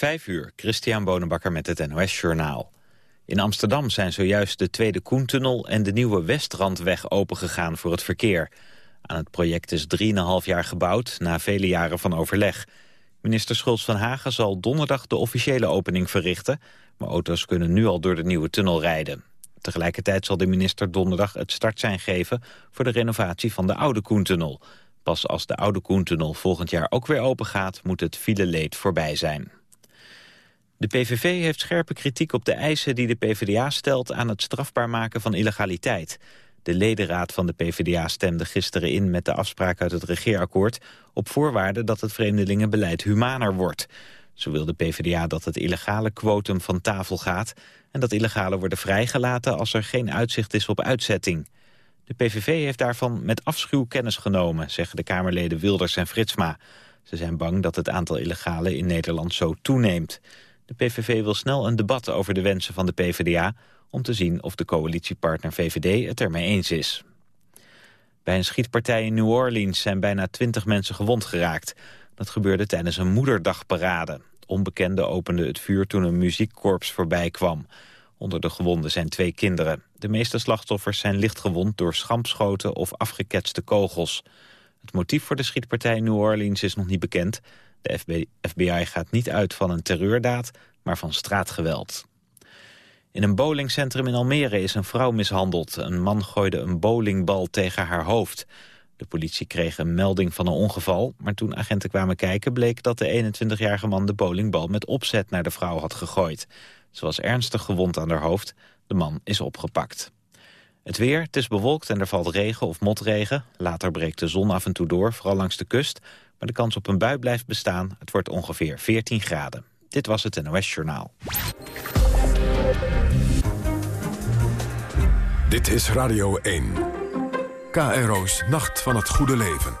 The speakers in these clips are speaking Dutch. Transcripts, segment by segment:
Vijf uur, Christian Bonenbakker met het NOS Journaal. In Amsterdam zijn zojuist de Tweede Koentunnel en de nieuwe Westrandweg opengegaan voor het verkeer. Aan het project is 3,5 jaar gebouwd, na vele jaren van overleg. Minister Schultz van Hagen zal donderdag de officiële opening verrichten... maar auto's kunnen nu al door de nieuwe tunnel rijden. Tegelijkertijd zal de minister donderdag het startsein geven... voor de renovatie van de oude Koentunnel. Pas als de oude Koentunnel volgend jaar ook weer open gaat... moet het fileleed voorbij zijn. De PVV heeft scherpe kritiek op de eisen die de PvdA stelt aan het strafbaar maken van illegaliteit. De ledenraad van de PvdA stemde gisteren in met de afspraak uit het regeerakkoord... op voorwaarde dat het vreemdelingenbeleid humaner wordt. Zo wil de PvdA dat het illegale quotum van tafel gaat... en dat illegalen worden vrijgelaten als er geen uitzicht is op uitzetting. De PVV heeft daarvan met afschuw kennis genomen, zeggen de Kamerleden Wilders en Fritsma. Ze zijn bang dat het aantal illegalen in Nederland zo toeneemt. De PVV wil snel een debat over de wensen van de PvdA... om te zien of de coalitiepartner VVD het ermee eens is. Bij een schietpartij in New Orleans zijn bijna twintig mensen gewond geraakt. Dat gebeurde tijdens een moederdagparade. Onbekenden openden het vuur toen een muziekkorps voorbij kwam. Onder de gewonden zijn twee kinderen. De meeste slachtoffers zijn lichtgewond door schampschoten of afgeketste kogels. Het motief voor de schietpartij in New Orleans is nog niet bekend. De FBI gaat niet uit van een terreurdaad, maar van straatgeweld. In een bowlingcentrum in Almere is een vrouw mishandeld. Een man gooide een bowlingbal tegen haar hoofd. De politie kreeg een melding van een ongeval, maar toen agenten kwamen kijken... bleek dat de 21-jarige man de bowlingbal met opzet naar de vrouw had gegooid. Ze was ernstig gewond aan haar hoofd. De man is opgepakt. Het weer, het is bewolkt en er valt regen of motregen. Later breekt de zon af en toe door, vooral langs de kust. Maar de kans op een bui blijft bestaan. Het wordt ongeveer 14 graden. Dit was het NOS Journaal. Dit is Radio 1. KRO's Nacht van het Goede Leven.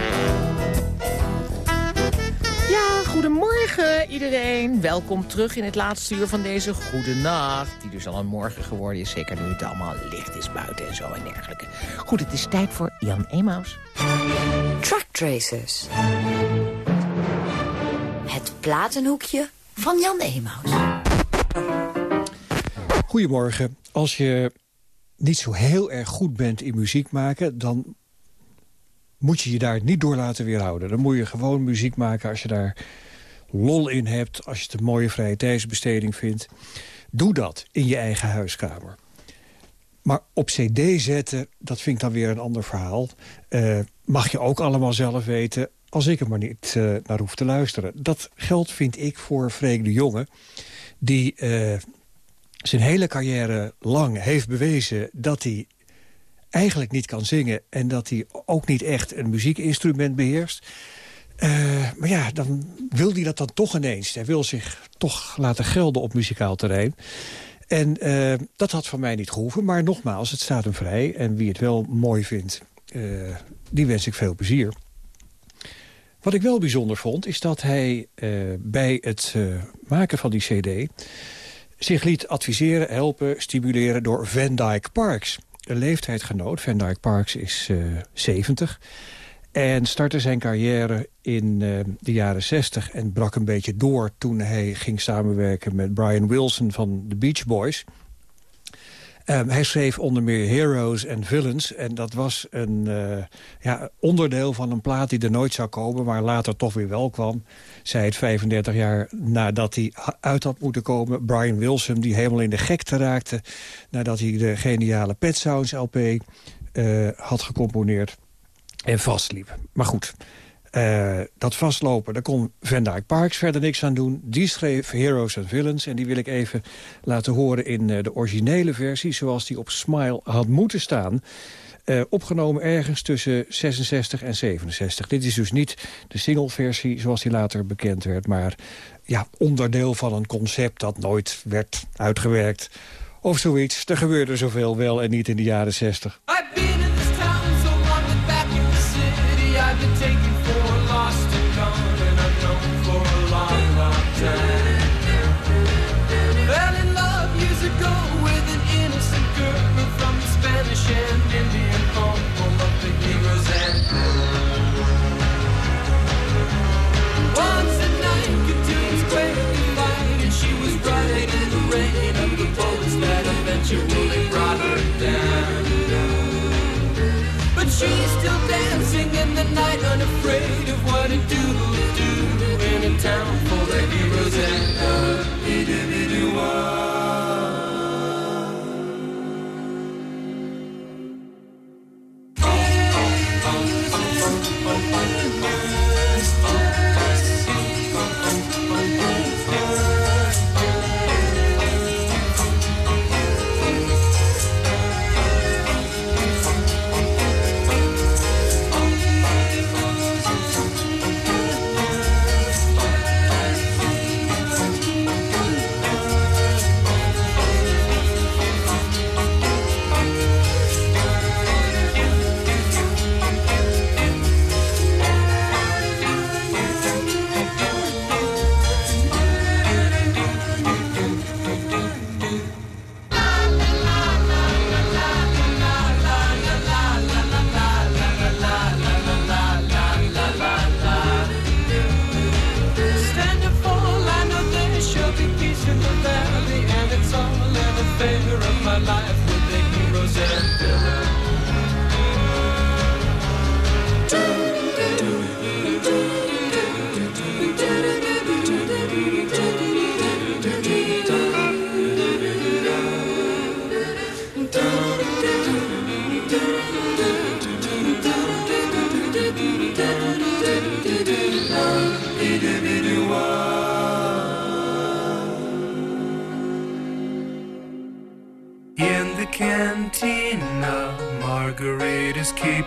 Goedemorgen iedereen. Welkom terug in het laatste uur van deze goede nacht. Die dus al een morgen geworden is, zeker nu het allemaal licht is buiten en zo en dergelijke. Goed, het is tijd voor Jan Emaus. Truck Tracers. Het platenhoekje van Jan Emaus. Goedemorgen. Als je niet zo heel erg goed bent in muziek maken... dan moet je je daar niet door laten weerhouden. Dan moet je gewoon muziek maken als je daar lol in hebt... als je het een mooie vrije tijdsbesteding vindt. Doe dat in je eigen huiskamer. Maar op cd zetten, dat vind ik dan weer een ander verhaal. Uh, mag je ook allemaal zelf weten als ik er maar niet uh, naar hoef te luisteren. Dat geldt, vind ik, voor Freek de Jonge... die uh, zijn hele carrière lang heeft bewezen dat hij eigenlijk niet kan zingen... en dat hij ook niet echt een muziekinstrument beheerst. Uh, maar ja, dan wil hij dat dan toch ineens. Hij wil zich toch laten gelden op muzikaal terrein. En uh, dat had van mij niet gehoeven. Maar nogmaals, het staat hem vrij. En wie het wel mooi vindt, uh, die wens ik veel plezier. Wat ik wel bijzonder vond, is dat hij bij het maken van die cd... zich liet adviseren, helpen, stimuleren door Van Dyke Parks leeftijdgenoot. Van Dyke Parks is uh, 70. En startte zijn carrière in de jaren 60 en brak een beetje door... toen hij ging samenwerken met Brian Wilson van de Beach Boys... Um, hij schreef onder meer Heroes and Villains. En dat was een uh, ja, onderdeel van een plaat die er nooit zou komen... maar later toch weer wel kwam. Zij het 35 jaar nadat hij uit had moeten komen. Brian Wilson, die helemaal in de gekte raakte... nadat hij de geniale Pet Sounds LP uh, had gecomponeerd en vastliep. Maar goed, uh, dat vastlopen, daar kon Van Dyke Parks verder niks aan doen. Die schreef Heroes and Villains en die wil ik even laten horen in uh, de originele versie... zoals die op Smile had moeten staan. Uh, opgenomen ergens tussen 66 en 67. Dit is dus niet de singleversie zoals die later bekend werd... maar ja, onderdeel van een concept dat nooit werd uitgewerkt. Of zoiets. Er gebeurde zoveel wel en niet in de jaren 60. town for the heroes and the do in a town full of heroes and uh,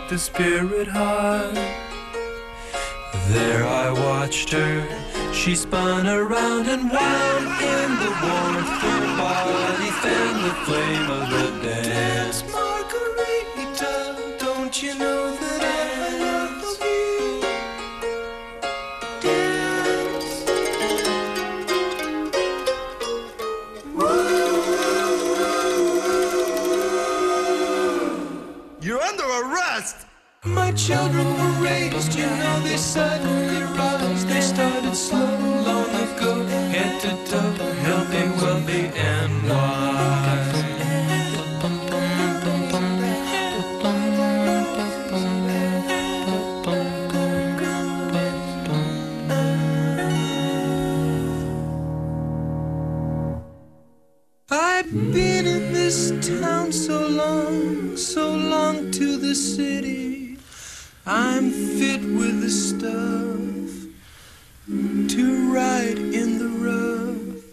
the spirit high. There I watched her, she spun around and wound in the warmth. Her body fanned the flame of the dance. Margarita, don't you know children were raised, you know they suddenly rise. They started slow, long ago, head to toe, healthy, wealthy, and wise. I've been in this town so long, so long to the city. I'm fit with the stuff to ride in the rough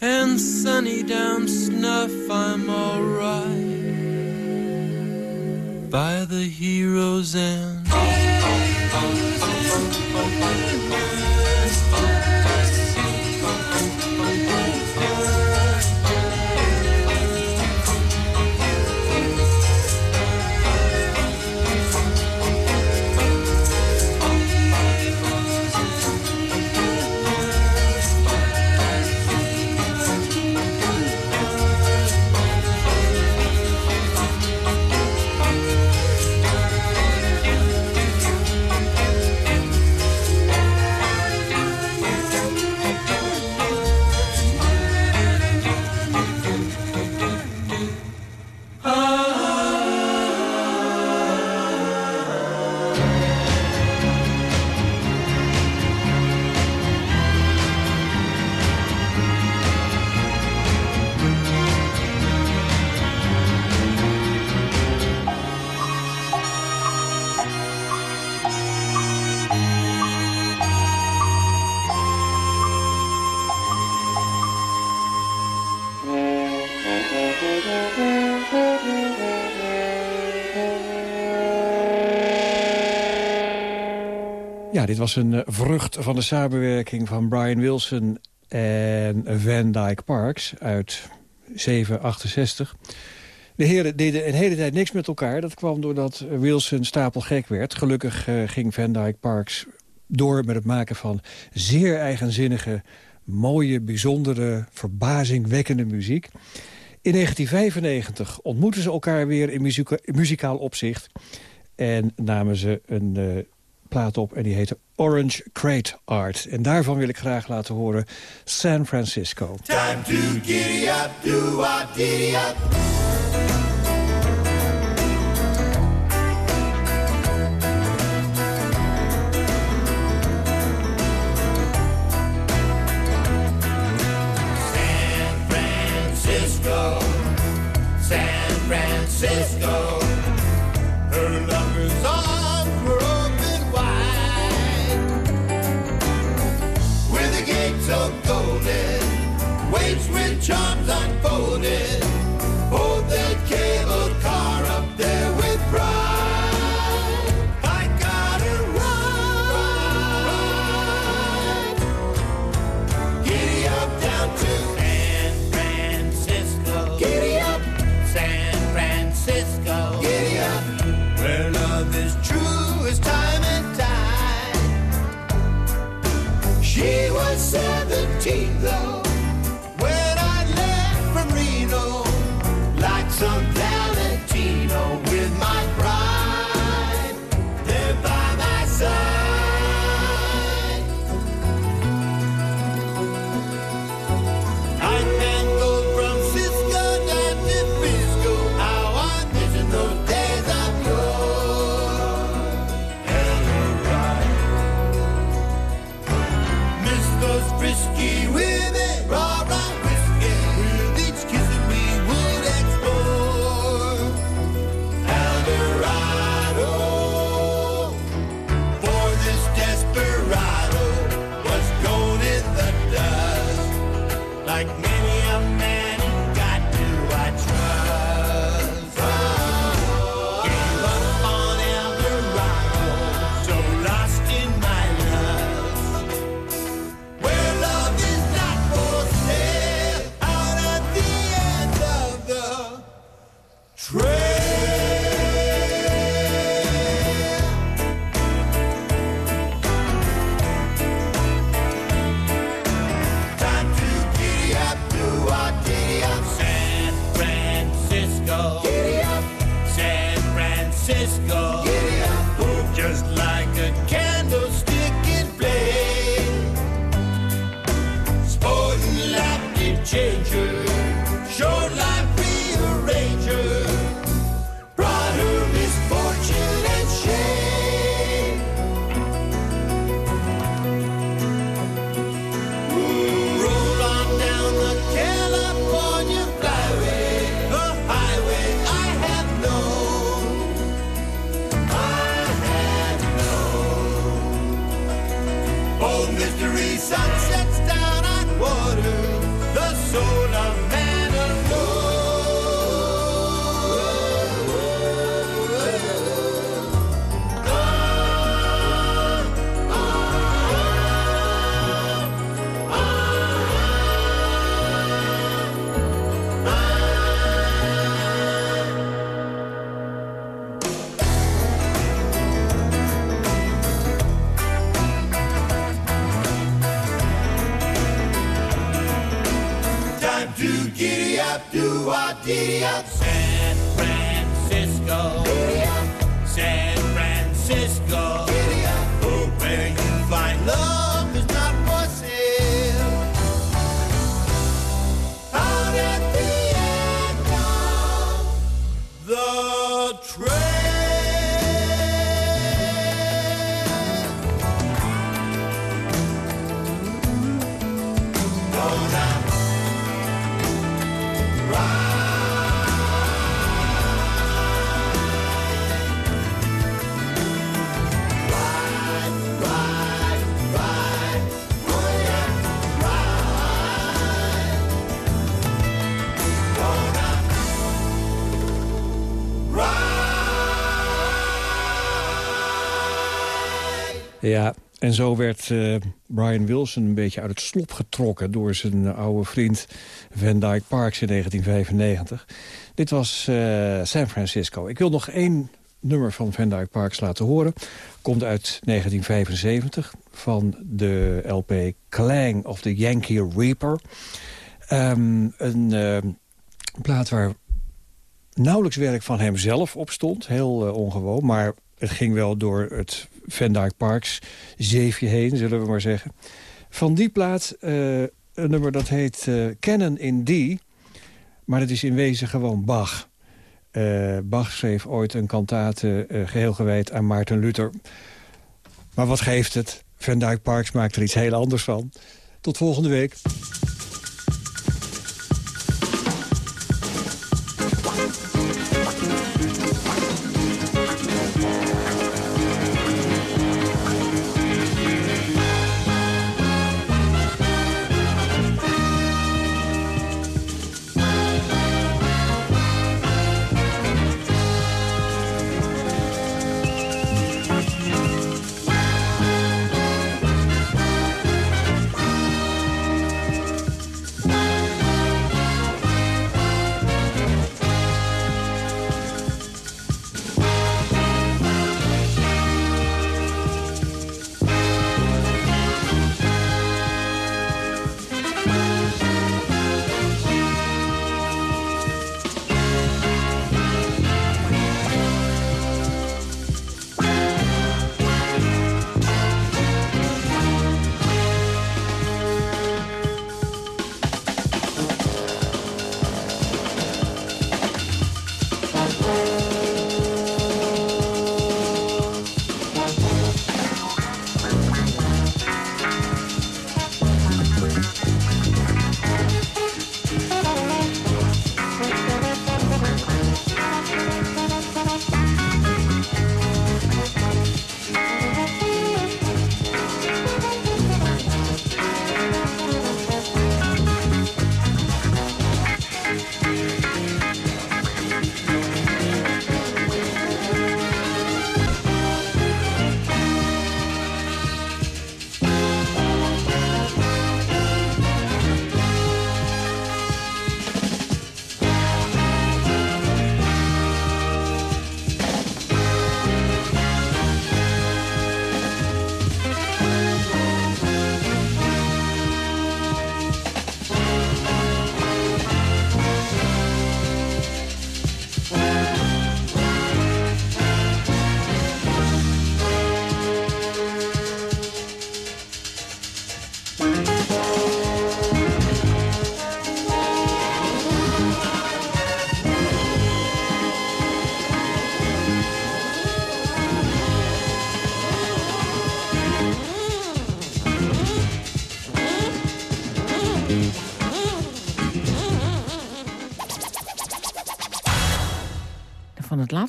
and sunny down snuff. I'm alright by the hero's end. Het was een eh, vrucht van de samenwerking van Brian Wilson en Van Dyke Parks uit 768. De heren deden een hele tijd niks met elkaar. Dat kwam doordat Wilson stapelgek werd. Gelukkig eh, ging Van Dyke Parks door met het maken van zeer eigenzinnige... mooie, bijzondere, verbazingwekkende muziek. In 1995 ontmoetten ze elkaar weer in, muzikaal opzicht... en namen ze een eh, plaat op en die heette Orange Crate Art. En daarvan wil ik graag laten horen San Francisco. Time to giddy up, do a diddy up. San Francisco, San Francisco. Charms unfolded. Ja, en zo werd eh, Brian Wilson een beetje uit het slop getrokken... door zijn oude vriend Van Dyke Parks in 1995. Dit was eh, San Francisco. Ik wil nog één nummer van Van Dyke Parks laten horen. Komt uit 1975 van de LP Clang of the Yankee Reaper. Ehm, een uh, plaat waar nauwelijks werk van hem zelf op stond. Heel ongewoon, maar het ging wel door het Van Dyke Parks zeefje heen, zullen we maar zeggen. Van die plaat uh, een nummer dat heet Canon in D. Maar het is in wezen gewoon Bach. Uh, Bach schreef ooit een kantate uh, geheel gewijd aan Maarten Luther. Maar wat geeft het? Van Dyke Parks maakt er iets heel anders van. Tot volgende week.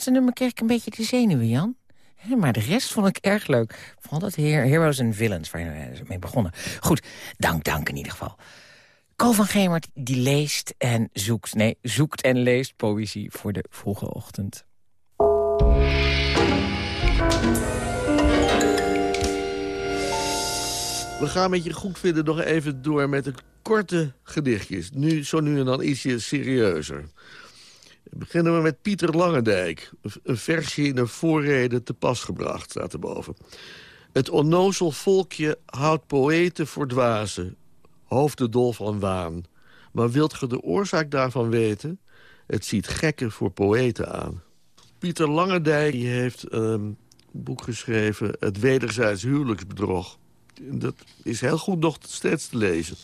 Laatste nummer kreeg ik een beetje de zenuwen, Jan. Maar de rest vond ik erg leuk. Vooral dat Heroes and Villains, waar je mee begonnen. Goed, dank, dank in ieder geval. Ko van Gemert, die leest en zoekt... nee, zoekt en leest poëzie voor de vroege ochtend. We gaan met je goed vinden nog even door met de korte gedichtjes. Nu, zo nu en dan ietsje serieuzer. Beginnen we met Pieter Langendijk. Een versje in een voorrede te pas gebracht, staat erboven. Het onnozel volkje houdt poëten voor dwazen. Hoofdendol van waan. Maar wilt ge de oorzaak daarvan weten? Het ziet gekken voor poëten aan. Pieter Langendijk heeft een boek geschreven... Het wederzijds huwelijksbedrog. Dat is heel goed nog steeds te lezen.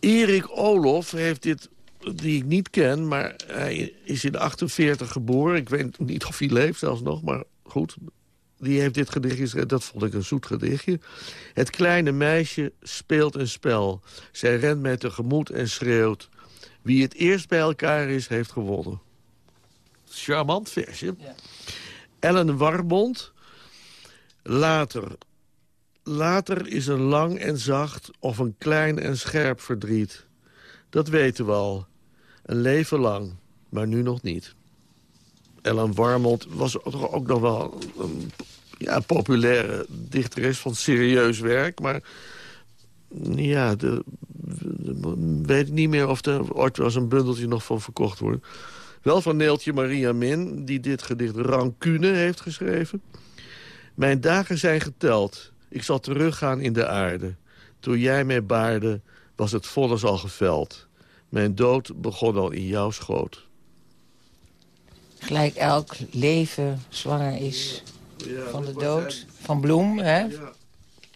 Erik Olof heeft dit die ik niet ken, maar hij is in 48 geboren. Ik weet niet of hij leeft zelfs nog, maar goed. Die heeft dit gedichtje dat vond ik een zoet gedichtje. Het kleine meisje speelt een spel. Zij rent mij tegemoet en schreeuwt. Wie het eerst bij elkaar is, heeft gewonnen. Charmant versje. Ja. Ellen Warbond. Later. Later is een lang en zacht of een klein en scherp verdriet. Dat weten we al. Een leven lang, maar nu nog niet. Ellen Warmond was toch ook nog wel een ja, populaire dichteres van serieus werk. Maar ja, de, weet niet meer of er ooit eens een bundeltje nog van verkocht wordt. Wel van Neeltje Maria Min, die dit gedicht Rancune heeft geschreven. Mijn dagen zijn geteld. Ik zal teruggaan in de aarde. Toen jij mij baarde, was het vonnis al geveld. Mijn dood begon al in jouw schoot. Gelijk elk leven zwanger is van de dood. Van bloem, hè?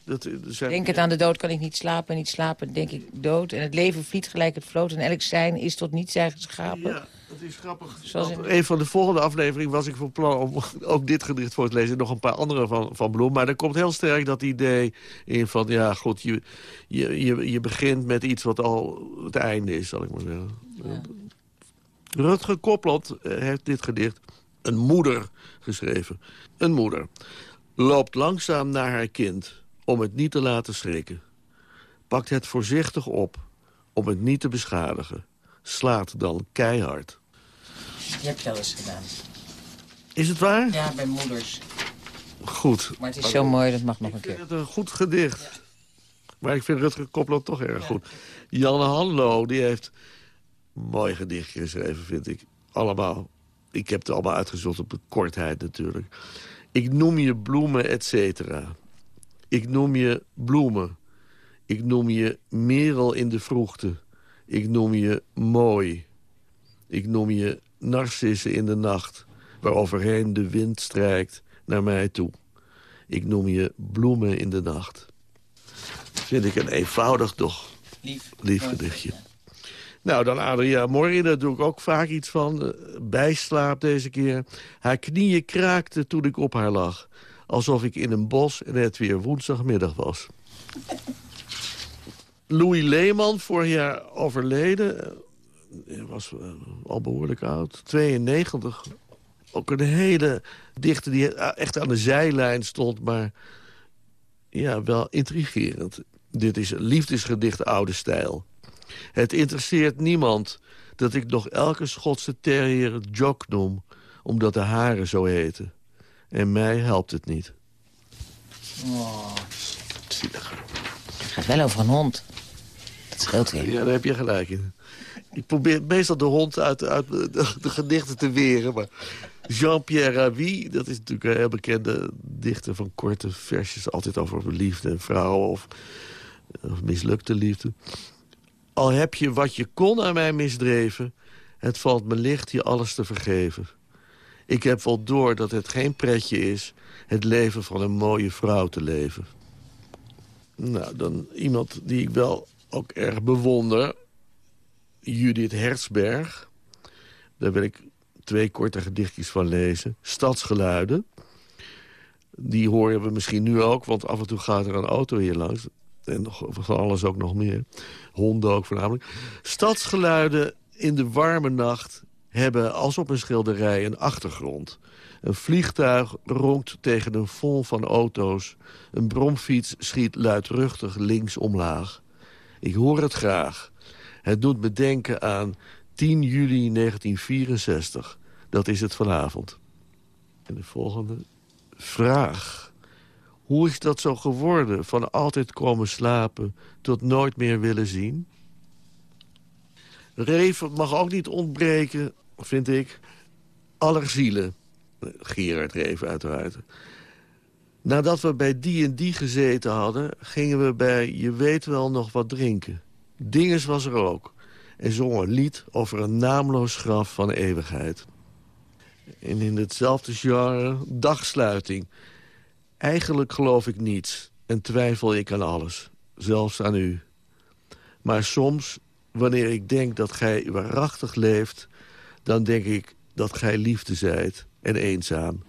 Dat, zijn, Denk het aan de dood kan ik niet slapen, niet slapen denk ik dood. En het leven vliet gelijk het vloot en elk zijn is tot niets zijn geschapen. Ja, het is grappig. Zoals in- een van de volgende afleveringen was ik van plan om ook dit gedicht voor te lezen. en Nog een paar andere van, van Bloem. Maar er komt heel sterk dat idee in van... ja, goed, je, je, je, je begint met iets wat al het einde is, zal ik maar zeggen. Rutger Kopland eh, heeft dit gedicht een moeder geschreven. Een moeder loopt langzaam naar haar kind om het niet te laten schrikken. Pakt het voorzichtig op om het niet te beschadigen. Slaat dan keihard. Je wel eens gedaan. Is het waar? Ja, bij moeders. Goed. Maar het is zo mooi, dat mag nog een Ik vind keer. het een goed gedicht. Maar ik vind Rutger Kopland toch erg goed. Jan Hanlo, die heeft een mooi gedichtje geschreven, vind ik. Allemaal. Ik heb het allemaal uitgezocht op de kortheid natuurlijk. Ik noem je bloemen, et cetera. Ik noem je bloemen. Ik noem je merel in de vroegte. Ik noem je mooi. Ik noem je narcissen in de nacht... waaroverheen de wind strijkt naar mij toe. Ik noem je bloemen in de nacht. Vind ik een eenvoudig, toch Lief. lief gedichtje. Nou, dan Adria Morri, daar doe ik ook vaak iets van. Eh, Bijslaap deze keer. Haar knieën kraakten toen ik op haar lag. Alsof ik in een bos en het weer woensdagmiddag was. Louis Leeman, vorig jaar overleden. was eh, al behoorlijk oud. 92. Ook een hele dichter die echt aan de zijlijn stond, maar ja, wel intrigerend. Dit is een liefdesgedicht oude stijl. Het interesseert niemand dat ik nog elke Schotse terrier Jock noem... omdat de haren zo heten. En mij helpt het niet. Zielig. Het gaat wel over een hond. Dat scheelt weer. Ja, daar heb je gelijk in. Ik probeer meestal de hond uit, uit de, de gedichten te weren. Maar Jean-Pierre Ravi, dat is natuurlijk een heel bekende dichter van korte versjes. Altijd over liefde en vrouwen of, of mislukte liefde. Al heb je wat je kon aan mij misdreven... het valt me licht je alles te vergeven. Ik heb wel door dat het geen pretje is... het leven van een mooie vrouw te leven. Nou, dan iemand die ik wel ook erg bewonder. Judith Hertzberg. Daar wil ik twee korte gedichtjes van lezen. Stadsgeluiden. Die horen we misschien nu ook, want af en toe gaat er een auto hier langs. En nog, van alles ook nog meer. Honden ook voornamelijk. Stadsgeluiden in de warme nacht hebben als op een schilderij een achtergrond. Een vliegtuig ronkt tegen een vol van auto's. Een bromfiets schiet luidruchtig links omlaag. Ik hoor het graag. Het doet me denken aan 10 juli 1964. Dat is het vanavond. En de volgende vraag. Hoe is dat zo geworden van altijd komen slapen tot nooit meer willen zien? Reven mag ook niet ontbreken, vind ik. Aller zielen. Gerard Reven uiteraard. Nadat we bij die en die gezeten hadden... gingen we bij Je weet wel nog wat drinken. Dinges was er ook. En zong een lied over een naamloos graf van eeuwigheid. En in hetzelfde genre dagsluiting. Eigenlijk geloof ik niets en twijfel ik aan alles. Zelfs aan u. Maar soms, wanneer ik denk dat gij waarachtig leeft... dan denk ik dat gij liefde zijt en eenzaam.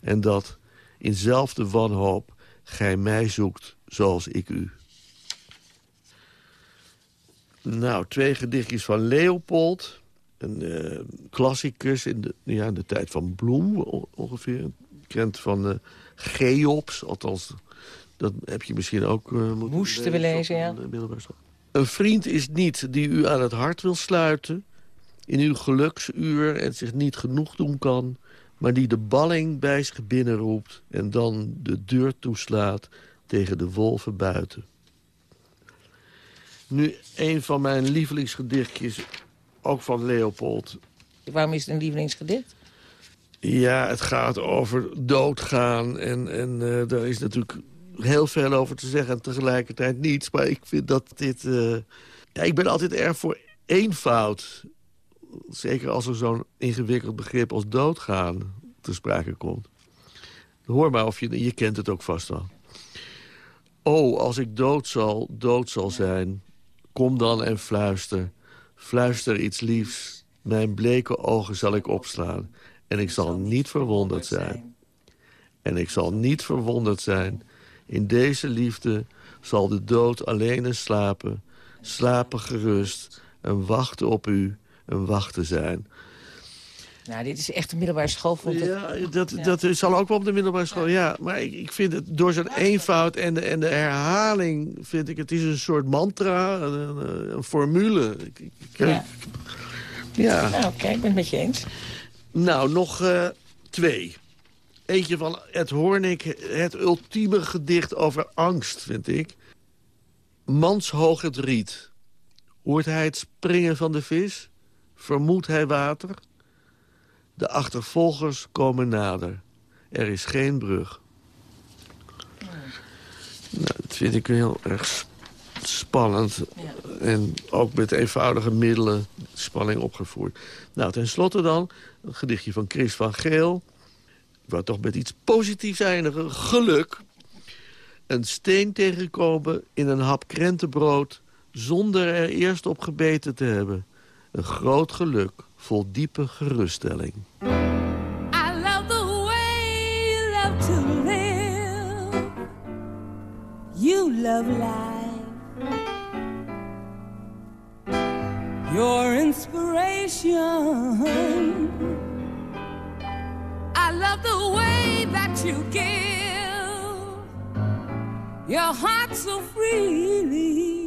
En dat in zelfde wanhoop gij mij zoekt zoals ik u. Nou, twee gedichtjes van Leopold. Een eh, klassicus in de, ja, in de tijd van Bloem ongeveer. Kent van eh Geops, althans... Dat heb je misschien ook eh moeten Moesten we lezen, ja. Een vriend is niet die u aan het hart wil sluiten... in uw geluksuur en zich niet genoeg doen kan... maar die de balling bij zich binnenroept... en dan de deur toeslaat tegen de wolven buiten. Nu een van mijn lievelingsgedichtjes, ook van Leopold. Waarom is het een lievelingsgedicht? Ja, het gaat over doodgaan en, en uh, daar is natuurlijk heel veel over te zeggen... en tegelijkertijd niets, maar ik vind dat dit... Uh... Ja, ik ben altijd erg voor eenvoud. Zeker als er zo'n ingewikkeld begrip als doodgaan te sprake komt. Hoor maar of je... Je kent het ook vast wel. Oh, als ik dood zal, dood zal zijn... kom dan en fluister. Fluister iets liefs. Mijn bleke ogen zal ik opslaan. En ik zal niet verwonderd zijn. En ik zal niet verwonderd zijn. In deze liefde zal de dood alleen slapen. Slapen gerust. En wachten op u. Een wachten zijn. Nou, dit is echt een middelbare school. Vond ja, dat, dat zal ook wel op de middelbare school. Ja, maar ik, ik vind het door zijn eenvoud en de, en de herhaling... vind ik het is een soort mantra, een, een, formule. Ik, ik, ja. ja. Nou, oké, ik ben het met je eens. Nou, nog uh, twee. Eentje van Ed Hoornik, het ultieme gedicht over angst, vind ik. Manshoog het riet. Hoort hij het springen van de vis? Vermoedt hij water? De achtervolgers komen nader. Er is geen brug. Nou, dat vind ik heel erg spannend. En ook met eenvoudige middelen spanning opgevoerd. Nou, tenslotte dan een gedichtje van Chris van Geel. Ik wou toch met iets positiefs eindigen. Geluk. Een steen tegenkomen in een hap krentenbrood... zonder er eerst op gebeten te hebben. Een groot geluk vol diepe geruststelling. I love the way you love to live. You love life. Your inspiration. I love the way that you give. Your heart so freely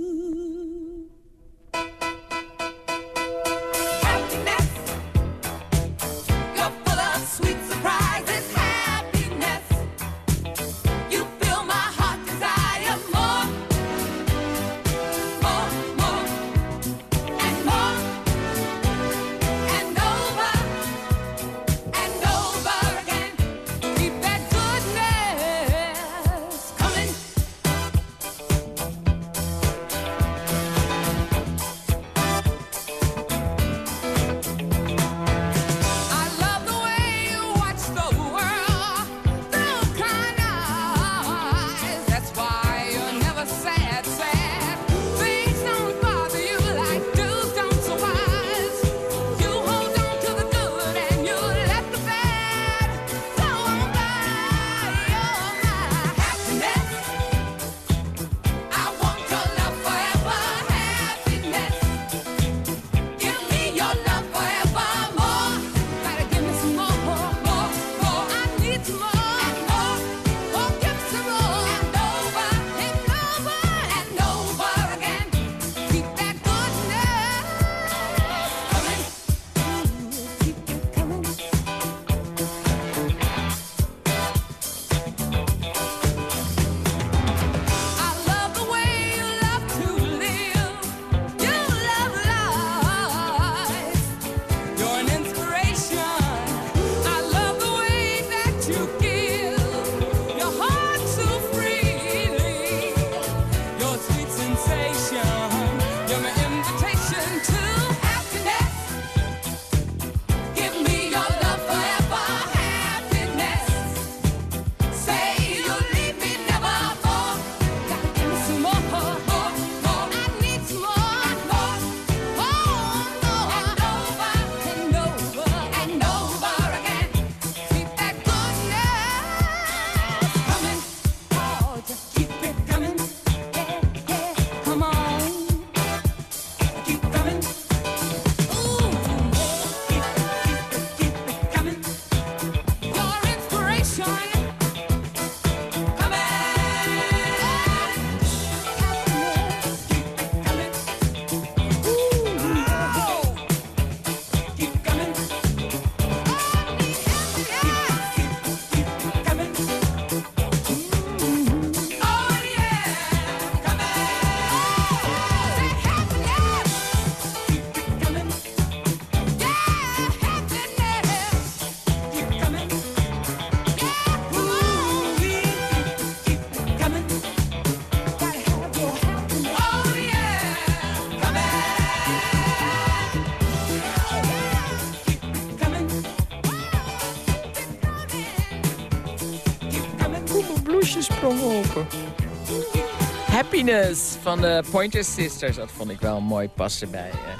Van de Pointer Sisters. Dat vond ik wel mooi passen bij eh,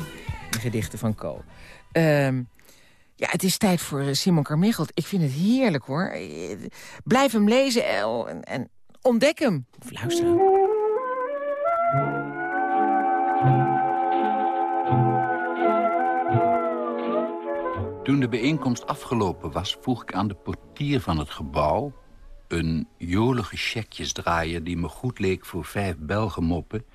de gedichten van Co. Ehm, ja, het is tijd voor eh, Simon Carmichelt. Ik vind het heerlijk, hoor. Eh, Blijf hem lezen en, en ontdek hem. Of luisteren. Toen de bijeenkomst afgelopen was, vroeg ik aan de portier van het gebouw... een jolige checkjesdraaier die me goed leek voor vijf Belgenmoppen...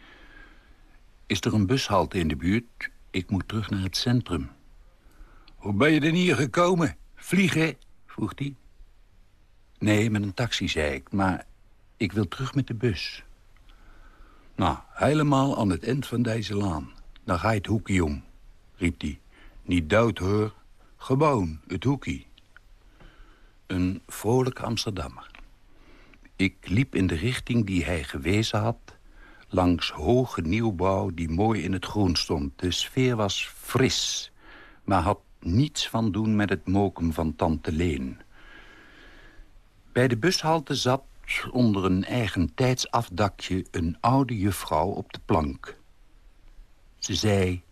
is er een bushalte in de buurt? Ik moet terug naar het centrum. Hoe ben je er hier gekomen? Vliegen? vroeg hij. Nee, met een taxi, zei ik, maar ik wil terug met de bus. Nou, helemaal aan het eind van deze laan. Dan ga je het hoekje om, riep hij. Niet dood, hoor. Gewoon, het hoekje. Een vrolijke Amsterdammer. Ik liep in de richting die hij gewezen had... langs hoge nieuwbouw die mooi in het groen stond. De sfeer was fris, maar had niets van doen met het mokum van Tante Leen. Bij de bushalte zat onder een eigen tijdsafdakje... een oude juffrouw op de plank. Ze zei,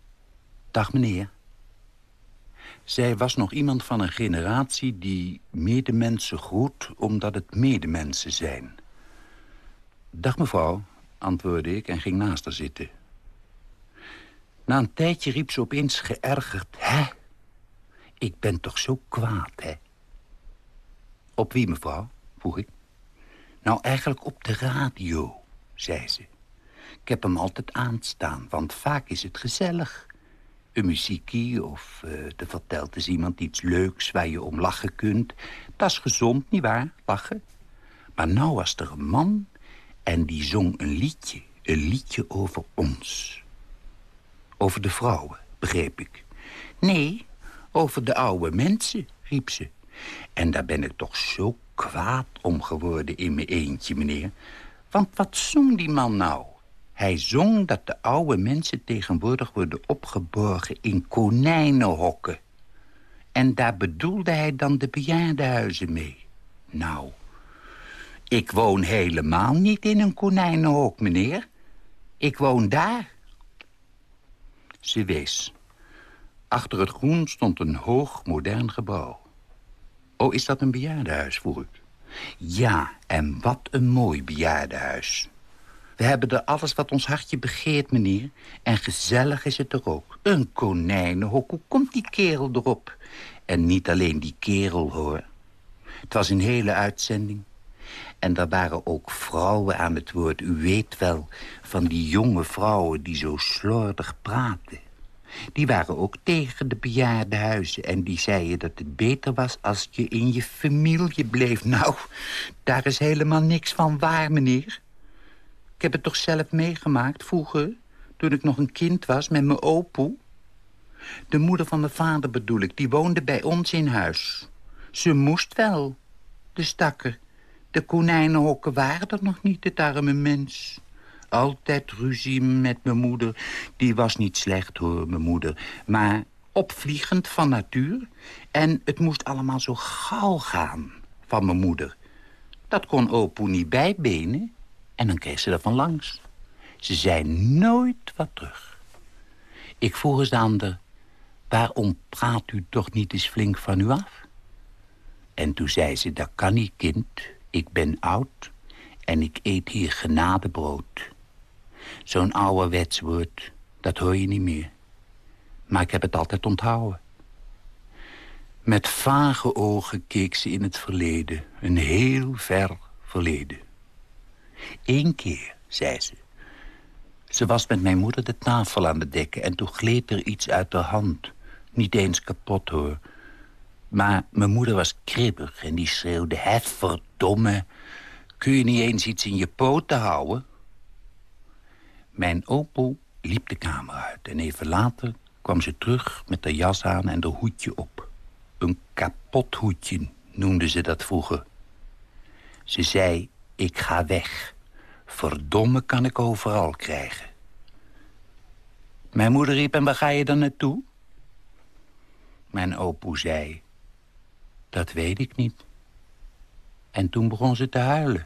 dag meneer. Zij was nog iemand van een generatie die medemensen groet... omdat het medemensen zijn. Dag mevrouw, antwoordde ik en ging naast haar zitten. Na een tijdje riep ze opeens geërgerd... Hè? Ik ben toch zo kwaad, hè? Op wie, mevrouw? vroeg ik. Nou, eigenlijk op de radio, zei ze. Ik heb hem altijd aanstaan, want vaak is het gezellig. Een muziekie of uh, er vertelt eens iemand iets leuks waar je om lachen kunt. Dat is gezond, nietwaar, lachen? Maar nou was er een man en die zong een liedje. Een liedje over ons. Over de vrouwen, begreep ik. Nee, over de oude mensen, riep ze. En daar ben ik toch zo kwaad om geworden in mijn eentje, meneer. Want wat zong die man nou? Hij zong dat de oude mensen tegenwoordig worden opgeborgen in konijnenhokken. En daar bedoelde hij dan de bejaardenhuizen mee. Nou, ik woon helemaal niet in een konijnenhok, meneer. Ik woon daar. Ze wees. Achter het groen stond een hoog, modern gebouw. Oh, is dat een bejaardenhuis, vroeg ik. Ja, en wat een mooi bejaardenhuis. We hebben er alles wat ons hartje begeert, meneer. En gezellig is het er ook. Een konijnenhok, hoe komt die kerel erop? En niet alleen die kerel, hoor. Het was een hele uitzending. En daar waren ook vrouwen aan het woord. U weet wel, van die jonge vrouwen die zo slordig praten. Die waren ook tegen de bejaardenhuizen. En die zeiden dat het beter was als je in je familie bleef. Nou, daar is helemaal niks van waar, meneer. Heb het toch zelf meegemaakt, vroeger... toen ik nog een kind was met mijn opoe. De moeder van mijn vader bedoel ik, die woonde bij ons in huis. Ze moest wel, de stakker. De konijnenhokken waren er nog niet, het arme mens. Altijd ruzie met mijn moeder. Die was niet slecht hoor, mijn moeder. Maar opvliegend van natuur. En het moest allemaal zo gauw gaan van mijn moeder. Dat kon opoe niet bijbenen. En dan kreeg ze er van langs. Ze zei nooit wat terug. Ik vroeg eens aan de... waarom praat u toch niet eens flink van u af? En toen zei ze, dat kan niet, kind. Ik ben oud en ik eet hier genadebrood. Zo'n ouderwets woord, dat hoor je niet meer. Maar ik heb het altijd onthouden. Met vage ogen keek ze in het verleden. Een heel ver verleden. Eén keer, zei ze. Ze was met mijn moeder de tafel aan het dekken... en toen gleed er iets uit haar hand. Niet eens kapot, hoor. Maar mijn moeder was kribbig en die schreeuwde... Het verdomme, kun je niet eens iets in je poten houden? Mijn opoe liep de kamer uit en even later kwam ze terug met haar jas aan en haar hoedje op. Een kapot hoedje noemde ze dat vroeger. Ze zei, ik ga weg. Verdomme kan ik overal krijgen. Mijn moeder riep, en waar ga je dan naartoe? Mijn opoe zei, dat weet ik niet. En toen begon ze te huilen.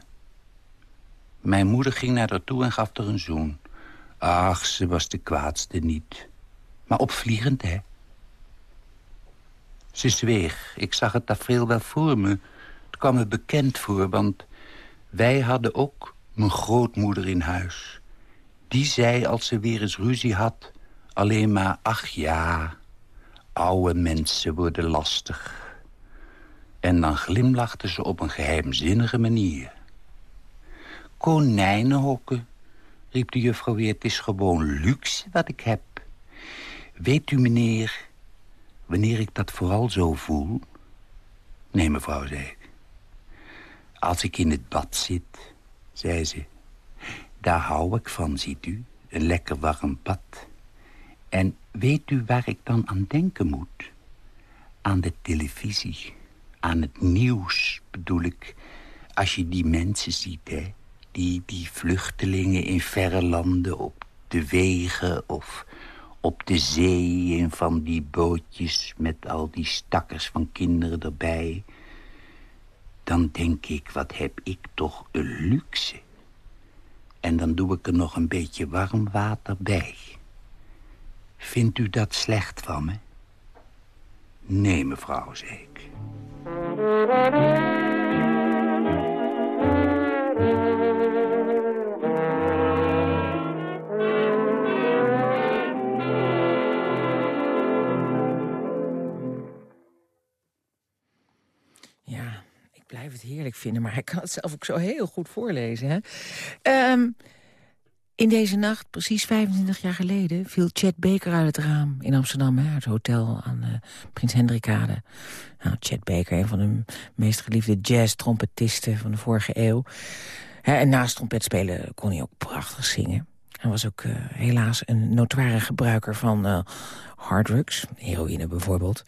Mijn moeder ging naar haar toe en gaf er een zoen. Ach, ze was de kwaadste niet. Maar opvliegend, hè? Ze zweeg. Ik zag het tafereel wel voor me. Het kwam me bekend voor, want wij hadden ook mijn grootmoeder in huis. Die zei als ze weer eens ruzie had... alleen maar, ach ja, oude mensen worden lastig. En dan glimlachte ze op een geheimzinnige manier. Konijnenhokken, riep de juffrouw weer. Het is gewoon luxe wat ik heb. Weet u, meneer, wanneer ik dat vooral zo voel? Nee, mevrouw, zei ik. Als ik in het bad zit, zei ze. Daar hou ik van, ziet u. Een lekker warm bad. En weet u waar ik dan aan denken moet? Aan de televisie. Aan het nieuws, bedoel ik. Als je die mensen ziet, hè. Die, die vluchtelingen in verre landen op de wegen of op de zee in van die bootjes met al die stakkers van kinderen erbij. Dan denk ik, wat heb ik toch een luxe. En dan doe ik er nog een beetje warm water bij. Vindt u dat slecht van me? Nee, mevrouw, zei ik. Blijf het heerlijk vinden, maar hij kan het zelf ook zo heel goed voorlezen. Hè? Ehm, in deze nacht, precies 25 jaar geleden, viel Chet Baker uit het raam in Amsterdam. Hè, het hotel aan de Prins Hendrikade. Nou, Chet Baker, een van de meest geliefde jazz-trompetisten van de vorige eeuw. Hè, en naast trompet spelen kon hij ook prachtig zingen. Hij was ook eh, helaas een notoire gebruiker van eh harddrugs, heroïne bijvoorbeeld.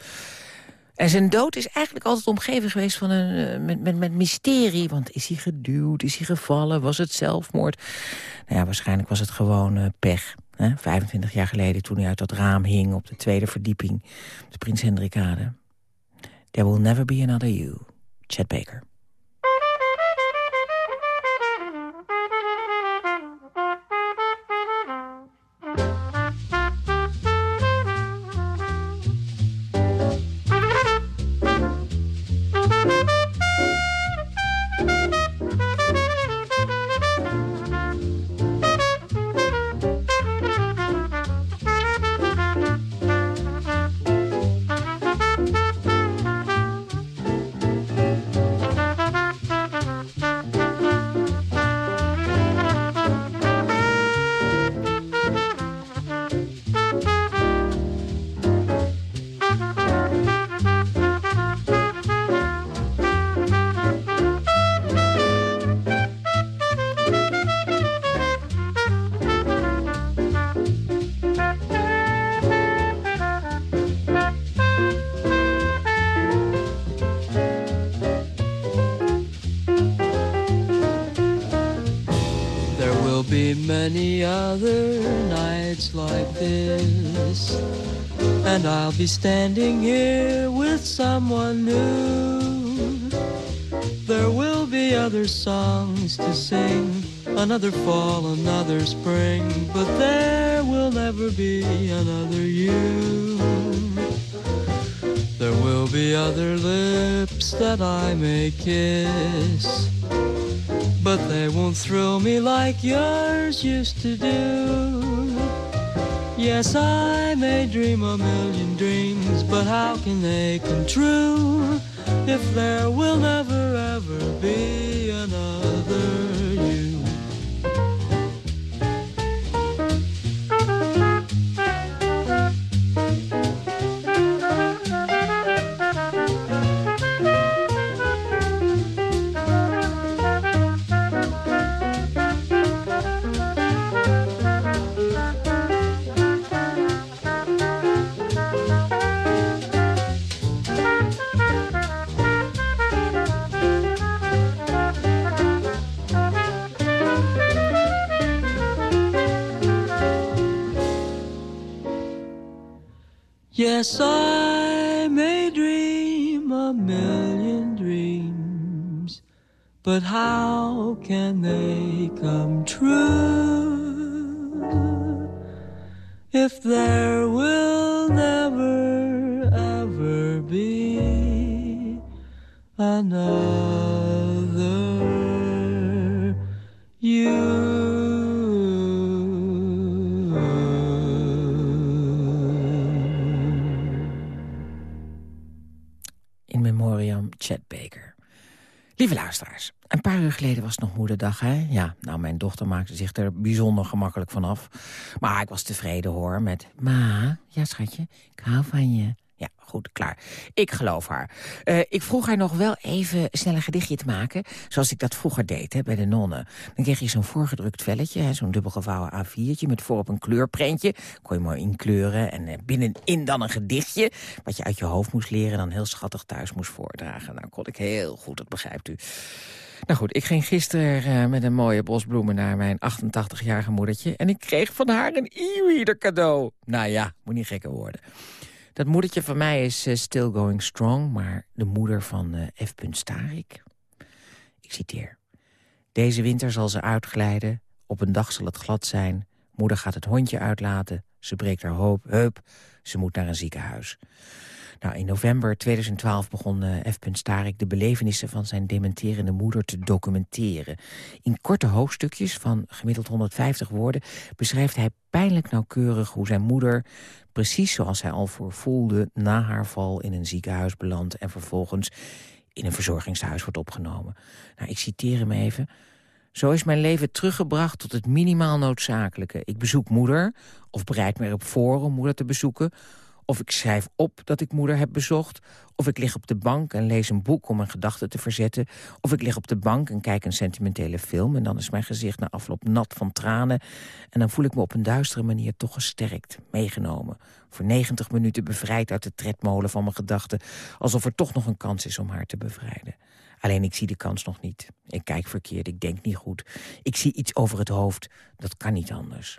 En zijn dood is eigenlijk altijd omgeven geweest van een, eh, met, met, met mysterie. Want is hij geduwd, is hij gevallen, was het zelfmoord? Nou ja, waarschijnlijk was het gewoon eh, pech. Hè? 25 jaar geleden toen hij uit dat raam hing op de tweede verdieping. De Prins Hendrikade. There will never be another you. Chet Baker. Be standing here with someone new. There will be other songs to sing, another fall, another spring, but there will never be another you. There will be other lips that I may kiss but they won't thrill me like yours used to do. Yes, I may dream a million dreams, but how can they come true if there will never ever be another you? Yes, I may dream a million dreams, But how can they come true if there will never ever be another you? Chet Baker. Lieve luisteraars, een paar uur geleden was het nog moederdag, hè? Ja, nou, mijn dochter maakte zich er bijzonder gemakkelijk van af. Maar ik was tevreden, hoor, met... Ma, ja, schatje, ik hou van je. Ja, goed, klaar. Ik geloof haar. Eh, ik vroeg haar nog wel even snel een gedichtje te maken... zoals ik dat vroeger deed, hè, bij de nonnen. Dan kreeg je zo'n voorgedrukt velletje, zo'n dubbelgevouwen A4'tje... met voorop een kleurprentje. Kon je mooi inkleuren en eh, binnenin dan een gedichtje... wat je uit je hoofd moest leren en dan heel schattig thuis moest voordragen. Nou, kon ik heel goed, dat begrijpt u. Nou goed, ik ging gisteren eh, met een mooie bos bloemen naar mijn 88-jarige moedertje... en ik kreeg van haar een e-reader cadeau. Nou ja, moet niet gekker worden. Dat moedertje van mij is eh, still going strong, maar de moeder van eh, F. Starik. Ik citeer. Deze winter zal ze uitglijden, op een dag zal het glad zijn... moeder gaat het hondje uitlaten, ze breekt haar hoop, heup... ze moet naar een ziekenhuis. Nou, in november 2012 begon eh, F. Starik de belevenissen van zijn dementerende moeder te documenteren. In korte hoofdstukjes van gemiddeld 150 woorden beschrijft hij pijnlijk nauwkeurig hoe zijn moeder, precies zoals hij al voor voelde, na haar val in een ziekenhuis belandt en vervolgens in een verzorgingshuis wordt opgenomen. Nou, ik citeer hem even. Zo is mijn leven teruggebracht tot het minimaal noodzakelijke. Ik bezoek moeder, of bereid me erop voor om moeder te bezoeken... Of ik schrijf op dat ik moeder heb bezocht. Of ik lig op de bank en lees een boek om mijn gedachten te verzetten. Of ik lig op de bank en kijk een sentimentele film... en dan is mijn gezicht na afloop nat van tranen. En dan voel ik me op een duistere manier toch gesterkt, meegenomen. Voor 90 minuten bevrijd uit de tredmolen van mijn gedachten. Alsof er toch nog een kans is om haar te bevrijden. Alleen ik zie de kans nog niet. Ik kijk verkeerd, ik denk niet goed. Ik zie iets over het hoofd, dat kan niet anders.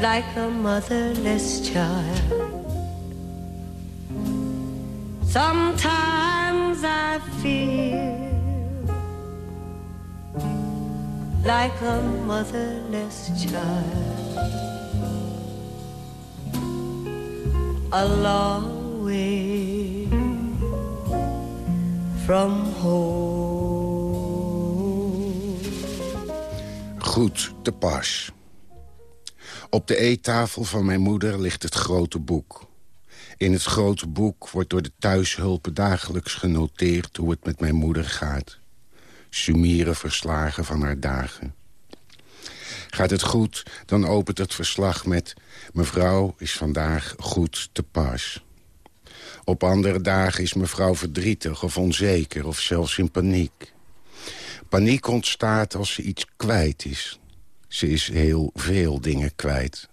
like a motherless child. Sometimes I feel like a motherless child. A long way from home. Goed te pas. Op de eettafel van mijn moeder ligt het grote boek. In het grote boek wordt door de thuishulpen dagelijks genoteerd... hoe het met mijn moeder gaat. Sumiere verslagen van haar dagen. Gaat het goed, dan opent het verslag met... mevrouw is vandaag goed te pas. Op andere dagen is mevrouw verdrietig of onzeker of zelfs in paniek. Paniek ontstaat als ze iets kwijt is. Ze is heel veel dingen kwijt.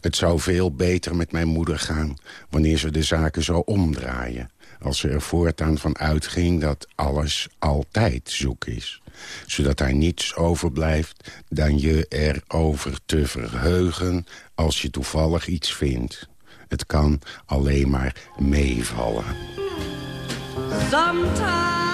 Het zou veel beter met mijn moeder gaan... wanneer ze de zaken zou omdraaien. Als ze er voortaan van uitging dat alles altijd zoek is. Zodat daar niets overblijft dan je erover te verheugen... als je toevallig iets vindt. Het kan alleen maar meevallen. Sometimes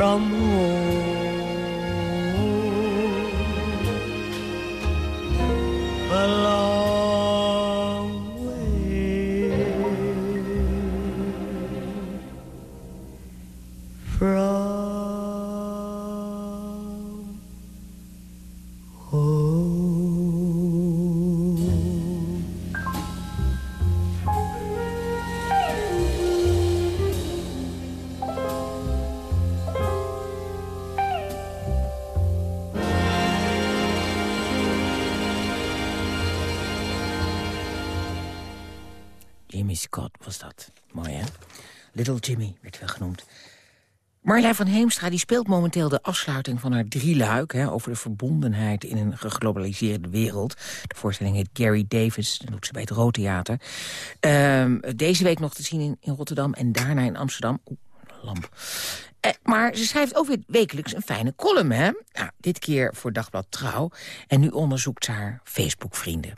from home. A long way from. Jimmy Scott was dat. Mooi, hè? Little Jimmy werd wel genoemd. Marjolein van Heemstra die speelt momenteel de afsluiting van haar drieluik... Hè, over de verbondenheid in een geglobaliseerde wereld. De voorstelling heet Gary Davis, dat doet ze bij het Rood Theater. Ehm, deze week nog te zien in, in Rotterdam en daarna in Amsterdam. Oeh, lamp. Eh, maar ze schrijft ook weer wekelijks een fijne column, hè? Nou, dit keer voor Dagblad Trouw. En nu onderzoekt ze haar Facebook-vrienden.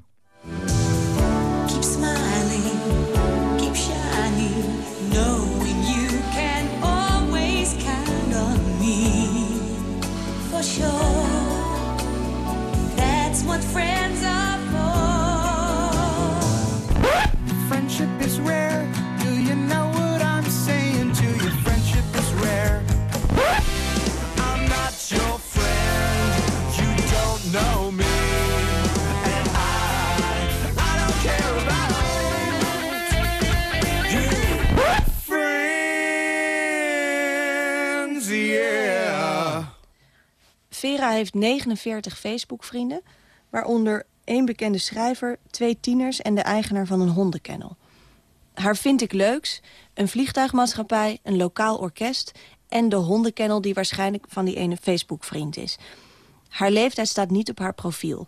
Vera heeft 49 Facebook-vrienden, waaronder één bekende schrijver, twee tieners en de eigenaar van een hondenkennel. Haar vind ik leuks, een vliegtuigmaatschappij, een lokaal orkest en de hondenkennel die waarschijnlijk van die ene Facebook-vriend is. Haar leeftijd staat niet op haar profiel.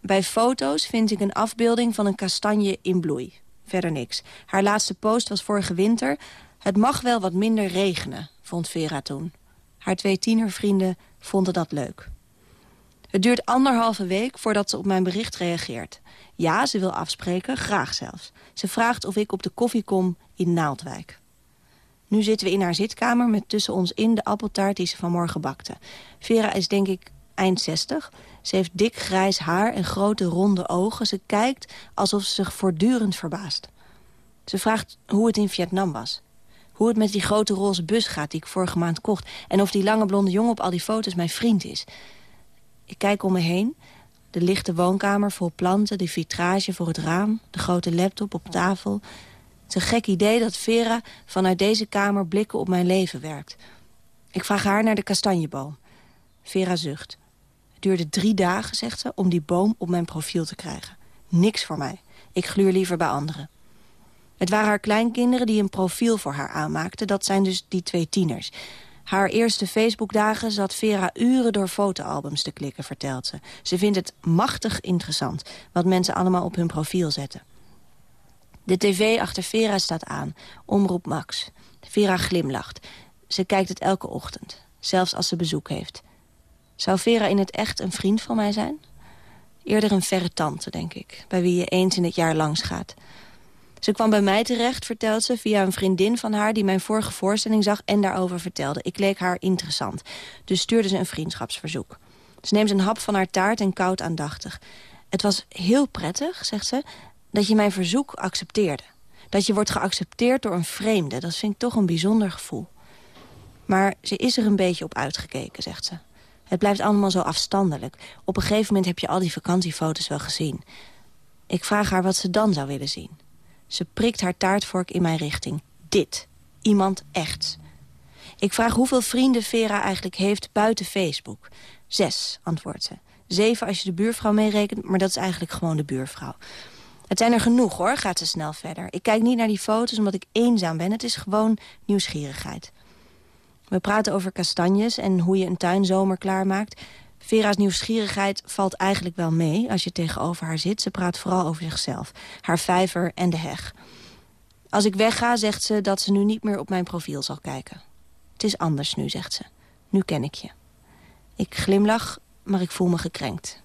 Bij foto's vind ik een afbeelding van een kastanje in bloei. Verder niks. Haar laatste post was vorige winter. Het mag wel wat minder regenen, vond Vera toen. Haar twee tienervrienden vonden dat leuk. Het duurt anderhalve week voordat ze op mijn bericht reageert. Ja, ze wil afspreken, graag zelfs. Ze vraagt of ik op de koffie kom in Naaldwijk. Nu zitten we in haar zitkamer met tussen ons in de appeltaart die ze vanmorgen bakte. Vera is denk ik eind 60. Ze heeft dik grijs haar en grote ronde ogen. Ze kijkt alsof ze zich voortdurend verbaast. Ze vraagt hoe het in Vietnam was. Hoe het met die grote roze bus gaat die ik vorige maand kocht. En of die lange blonde jongen op al die foto's mijn vriend is. Ik kijk om me heen. De lichte woonkamer vol planten, de vitrage voor het raam... de grote laptop op tafel. Het is een gek idee dat Vera vanuit deze kamer blikken op mijn leven werkt. Ik vraag haar naar de kastanjeboom. Vera zucht. Het duurde drie dagen, zegt ze, om die boom op mijn profiel te krijgen. Niks voor mij. Ik gluur liever bij anderen. Het waren haar kleinkinderen die een profiel voor haar aanmaakten. Dat zijn dus die twee tieners. Haar eerste Facebookdagen zat Vera uren door fotoalbums te klikken, vertelt ze. Ze vindt het machtig interessant wat mensen allemaal op hun profiel zetten. De tv achter Vera staat aan. Omroep Max. Vera glimlacht. Ze kijkt het elke ochtend. Zelfs als ze bezoek heeft. Zou Vera in het echt een vriend van mij zijn? Eerder een verre tante, denk ik. Bij wie je eens in het jaar langs gaat. Ze kwam bij mij terecht, vertelt ze, via een vriendin van haar... die mijn vorige voorstelling zag en daarover vertelde. Ik leek haar interessant. Dus stuurde ze een vriendschapsverzoek. Ze neemt een hap van haar taart en koud aandachtig. Het was heel prettig, zegt ze, dat je mijn verzoek accepteerde. Dat je wordt geaccepteerd door een vreemde. Dat vind ik toch een bijzonder gevoel. Maar ze is er een beetje op uitgekeken, zegt ze. Het blijft allemaal zo afstandelijk. Op een gegeven moment heb je al die vakantiefoto's wel gezien. Ik vraag haar wat ze dan zou willen zien. Ze prikt haar taartvork in mijn richting. Dit. Iemand echt. Ik vraag hoeveel vrienden Vera eigenlijk heeft buiten Facebook. Zes, antwoordt ze. Zeven als je de buurvrouw meerekent, maar dat is eigenlijk gewoon de buurvrouw. Het zijn er genoeg hoor, gaat ze snel verder. Ik kijk niet naar die foto's omdat ik eenzaam ben. Het is gewoon nieuwsgierigheid. We praten over kastanjes en hoe je een tuin zomer klaarmaakt. Vera's nieuwsgierigheid valt eigenlijk wel mee als je tegenover haar zit. Ze praat vooral over zichzelf, haar vijver en de heg. Als ik wegga, zegt ze dat ze nu niet meer op mijn profiel zal kijken. Het is anders nu, zegt ze. Nu ken ik je. Ik glimlach, maar ik voel me gekrenkt.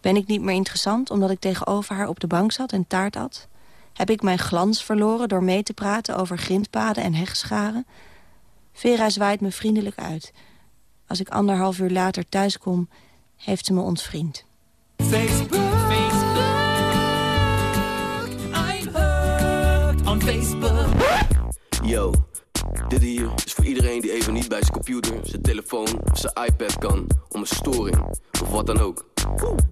Ben ik niet meer interessant omdat ik tegenover haar op de bank zat en taart at? Heb ik mijn glans verloren door mee te praten over grindpaden en hegscharen? Vera zwaait me vriendelijk uit. Als ik anderhalf uur later thuis kom, heeft ze me ontvriend. Facebook, Facebook, I'm on Facebook. Yo, dit hier is voor iedereen die even niet bij zijn computer, zijn telefoon of zijn iPad kan. Om een storing of wat dan ook.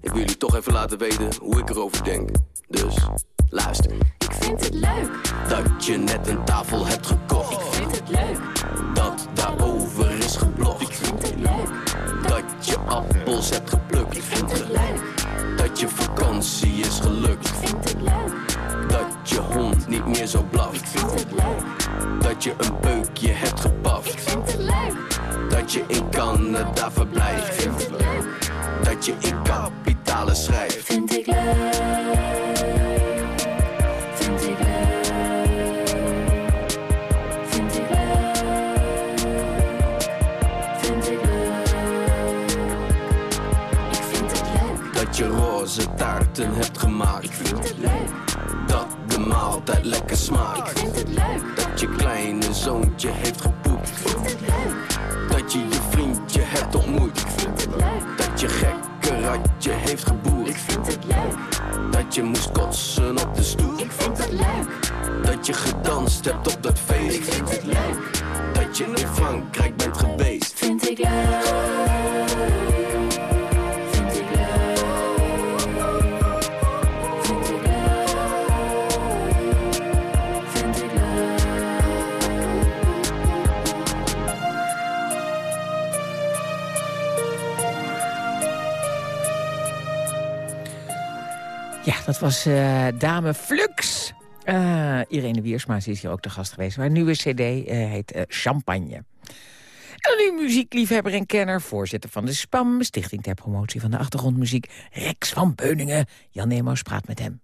Ik wil jullie toch even laten weten hoe ik erover denk. Dus luister. Ik vind het leuk dat je net een tafel hebt gekocht. Ik vind het leuk dat daarboven dat je appels hebt geplukt. Ik vind het leuk. Dat je vakantie is gelukt. Vind het leuk. Dat je hond niet meer zo blaft. Ik vind het leuk. Dat je een beukje hebt gepaft. Vind het leuk. Dat je in Canada verblijft. Ik vind het leuk. Dat je in kapitalen schrijft. Vind ik leuk. Roze taarten hebt gemaakt. Ik vind het leuk. Dat de maaltijd lekker smaakt. Ik vind het leuk. Dat je kleine zoontje heeft gepoept. Ik vind het leuk. Dat je je vriendje hebt ontmoet. Ik vind het leuk. Dat je gekke ratje heeft geboerd. Ik vind het leuk. Dat je moest kotsen op de stoel. Ik vind het leuk. Dat je gedanst hebt op dat feest. Ik vind het leuk. Dat je in Frankrijk dat was eh, Dame Flux. Eh, Irene Wiersma is hier ook te gast geweest. Haar nieuwe cd eh, heet Champagne. En nu muziekliefhebber en kenner, voorzitter van de SPAM... Stichting ter Promotie van de Achtergrondmuziek, Rex van Beuningen. Jan Nemos praat met hem.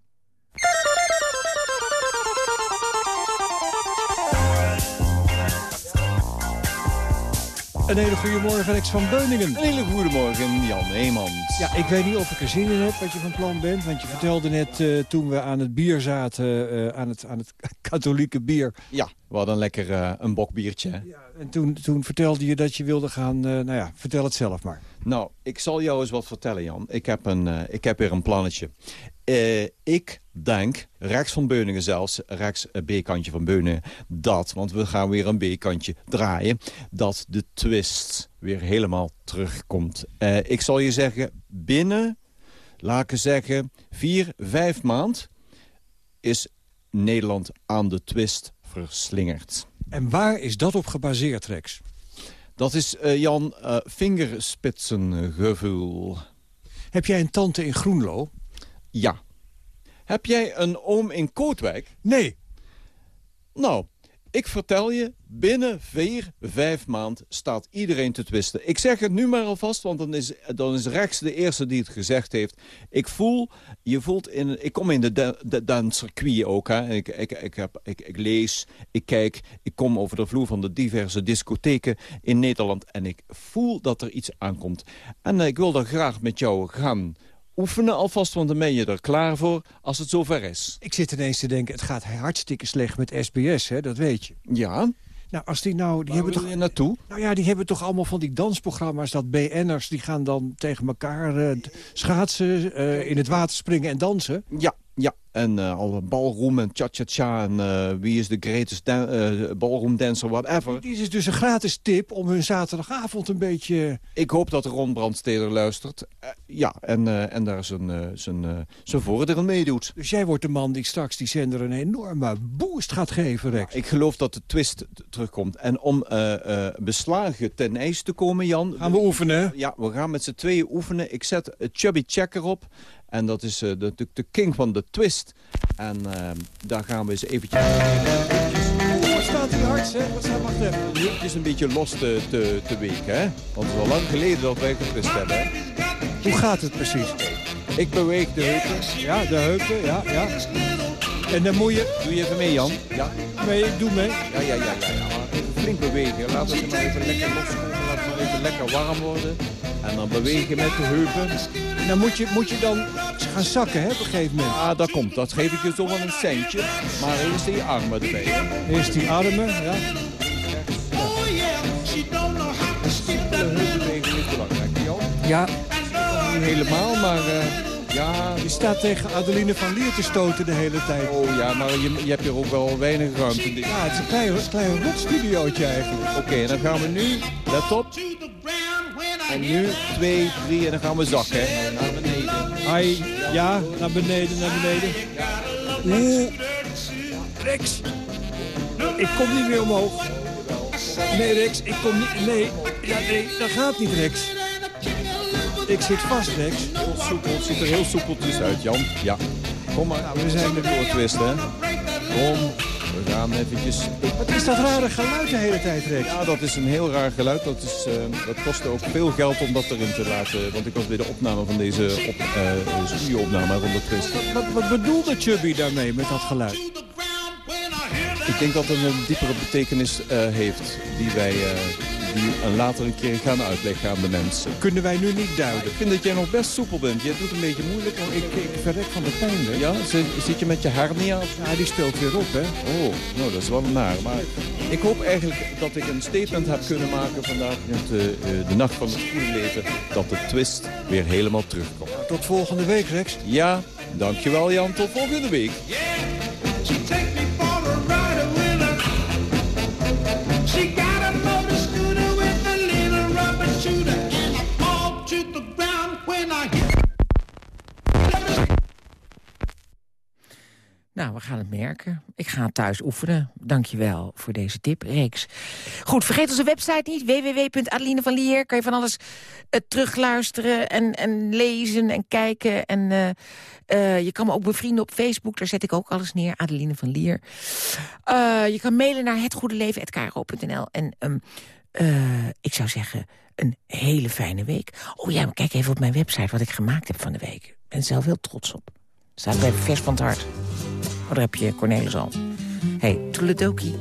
Een hele goede morgen, Rex van Beuningen. Een hele goede morgen, Jan Heemans. Ja, ik weet niet of ik er zin in heb wat je van plan bent. Want je vertelde net eh, toen we aan het bier zaten, eh, aan, het, aan het katholieke bier. Ja, we hadden lekker eh, een bokbiertje. En toen, toen vertelde je dat je wilde gaan, nou ja, vertel het zelf maar. Nou, ik zal jou eens wat vertellen, Jan. Ik heb, een, ik heb weer een plannetje. Eh, ik denk, rechts van Beuningen zelfs, rechts eh, B-kantje van Beuningen, dat, want we gaan weer een B-kantje draaien, dat de twist weer helemaal terugkomt. Eh, ik zal je zeggen, binnen, laat ik zeggen, vier, vijf maand is Nederland aan de twist verslingerd. En waar is dat op gebaseerd, Rex? Dat is, Jan, vingerspitsengevoel. Heb jij een tante in Groenlo? Ja. Heb jij een oom in Kootwijk? Nee. Nou, ik vertel je, binnen vier, vijf maand staat iedereen te twisten. Ik zeg het nu maar alvast, want dan is, dan is Rex de eerste die het gezegd heeft. Ik voel, je voelt in, ik kom in de, de, de danscircuit ook. Hè. Ik, ik, ik, heb, ik, ik lees, ik kijk, ik kom over de vloer van de diverse discotheken in Nederland. En ik voel dat er iets aankomt. En eh, ik wil daar graag met jou gaan oefenen alvast, want dan ben je er klaar voor als het zover is. Ik zit ineens te denken, het gaat hartstikke slecht met SBS, hè? dat weet je. Ja. Nou, als die nou... Die Waar hebben toch, je naartoe? Nou ja, die hebben toch allemaal van die dansprogramma's... dat BN'ers, die gaan dan tegen elkaar eh, schaatsen, eh, in het water springen en dansen. Ja, ja. En eh al ballroom en cha-cha-cha en eh, wie is de greatest dan- eh, ballroom dancer, whatever. Die is dus een gratis tip om hun zaterdagavond een beetje... Ik hoop dat Ron Brandsteder luistert. Ja, en, en daar zijn, zijn, zijn voordeel meedoet. Dus jij wordt de man die straks die zender een enorme boost gaat geven, Rex. Ik geloof dat de twist terugkomt. En om beslagen ten ijs te komen, Jan... Gaan we oefenen? Ja, we gaan met z'n tweeën oefenen. Ik zet Chubby Checker op. En dat is de, de king van de twist. En eh, daar gaan we eens eventjes... Wat staat hier hard, hè? Wat staat, wacht even. Het is een beetje los te, te, te weken, hè? Want het is al lang geleden dat wij getwist hebben, hè? Hoe gaat het precies? Ik beweeg de heupen. Ja, de heupen, ja, ja. En dan moet je... Doe je even mee, Jan? Ja. Nee, ik doe mee. Ja, ja, ja, ja. ja. Flink bewegen. Laten we maar even lekker loskomen. Laten we maar even lekker warm worden. En dan bewegen met de heupen. Dan moet je, moet je dan gaan zakken, hè, op een gegeven moment. Ah, dat komt. Dat geef ik je zo wel een centje. Maar eerst die armen erbij. Eerst die armen, ja. De heupbeweging is belangrijk, Jan. Ja. Niet helemaal, maar... eh, Ja, Die staat tegen Adeline van Lier te stoten de hele tijd. Oh ja, maar je, je hebt hier ook wel weinig ruimte. Ja, het is een klein, klein rotstudiootje eigenlijk. Oké, dan gaan we nu, let op. En nu twee, drie en dan gaan we zakken. hè. Naar beneden. Ai, ja, naar beneden, naar beneden. Oeh, Rex. Ik kom niet meer omhoog. Nee, Rex, ik kom niet... Nee, ja, nee, dat gaat niet, Rex. Ik zit vast, Rex. Heel soepel, het ziet er heel soepeltjes uit, Jan. Ja. Kom maar, Nou, we zijn er door twisten. Kom, we gaan eventjes... Wat is dat rare geluid de hele tijd, Rex? Ja, dat is een heel raar geluid. Dat, is, eh, dat kostte ook veel geld om dat erin te laten. Want ik was bij de opname van deze op, eh, studio-opname rond de twist. Wat, wat bedoelde Chubby daarmee met dat geluid? Ik denk dat het een diepere betekenis eh, heeft die wij die een later een keer gaan uitleggen aan de mensen. Kunnen wij nu niet duiden? Ik vind dat jij nog best soepel bent. Jij doet een beetje moeilijk. Ik, ik verrek van de pijn, hè? Ja, zit, zit je met je hernia? Ja, die speelt weer op, hè? Oh, nou dat is wel naar. Maar ik hoop eigenlijk dat ik een statement heb kunnen maken vandaag in het, eh, eh, de nacht van het goede leven. Dat de twist weer helemaal terugkomt. Tot volgende week, Rex. Ja, dankjewel Jan. Tot volgende week. Nou, we gaan het merken. Ik ga thuis oefenen. Dankjewel voor deze tip, Reeks. Goed, vergeet onze website niet. www.adeline van Lier. Kan je van alles eh, terugluisteren en, en lezen en kijken. En eh, eh, je kan me ook bevrienden op Facebook. Daar zet ik ook alles neer. Adeline van Lier. Je kan mailen naar hetgoedeleven.kro.nl. En ehm, eh, ik zou zeggen, een hele fijne week. Oh ja, kijk even op mijn website wat ik gemaakt heb van de week. Ik ben zelf heel trots op. Staat bij Vers van het Hart. Daar heb je Cornelis al. Hey, toeledoki.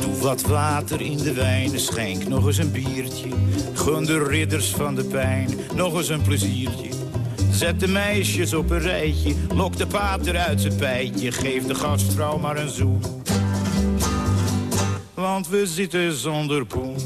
Doe wat water in de wijn, schenk nog eens een biertje. Gun de ridders van de pijn nog eens een pleziertje. Zet de meisjes op een rijtje, lok de pater uit zijn pijtje. Geef de gastvrouw maar een zoen. Want we zitten zonder poen.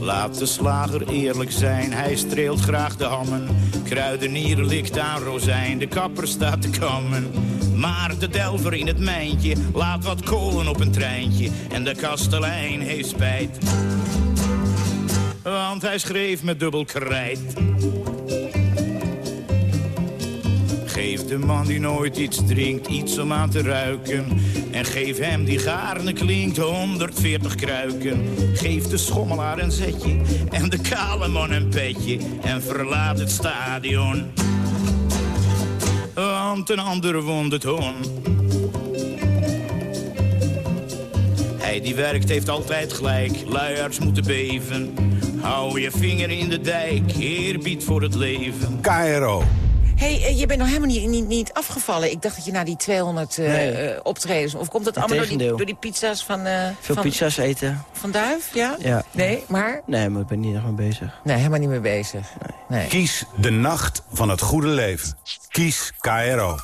Laat de slager eerlijk zijn, hij streelt graag de hammen. Kruidenier likt aan rozijn, de kapper staat te kammen. Maar de delver in het mijntje laat wat kolen op een treintje. En de kastelein heeft spijt. Want hij schreef met dubbel krijt. Geef de man die nooit iets drinkt, iets om aan te ruiken. En geef hem die gaarne klinkt 140 kruiken. Geef de schommelaar een zetje en de kale man een petje. En verlaat het stadion. Want een ander won het. Hij die werkt heeft altijd gelijk, luiaards moeten beven. Hou je vinger in de dijk, eerbied voor het leven. KRO. Hey, eh, je bent nog helemaal niet, niet, niet afgevallen. Ik dacht dat je na die 200 eh, Nee. eh, optredens... Of komt dat allemaal door die, door die pizza's van... eh, Veel van, pizza's eten. Van Duif, ja? Ja. Nee, maar... Nee, maar ik ben niet nog mee bezig. Nee, helemaal niet mee bezig. Nee. Kies de nacht van het goede leven. Kies KRO.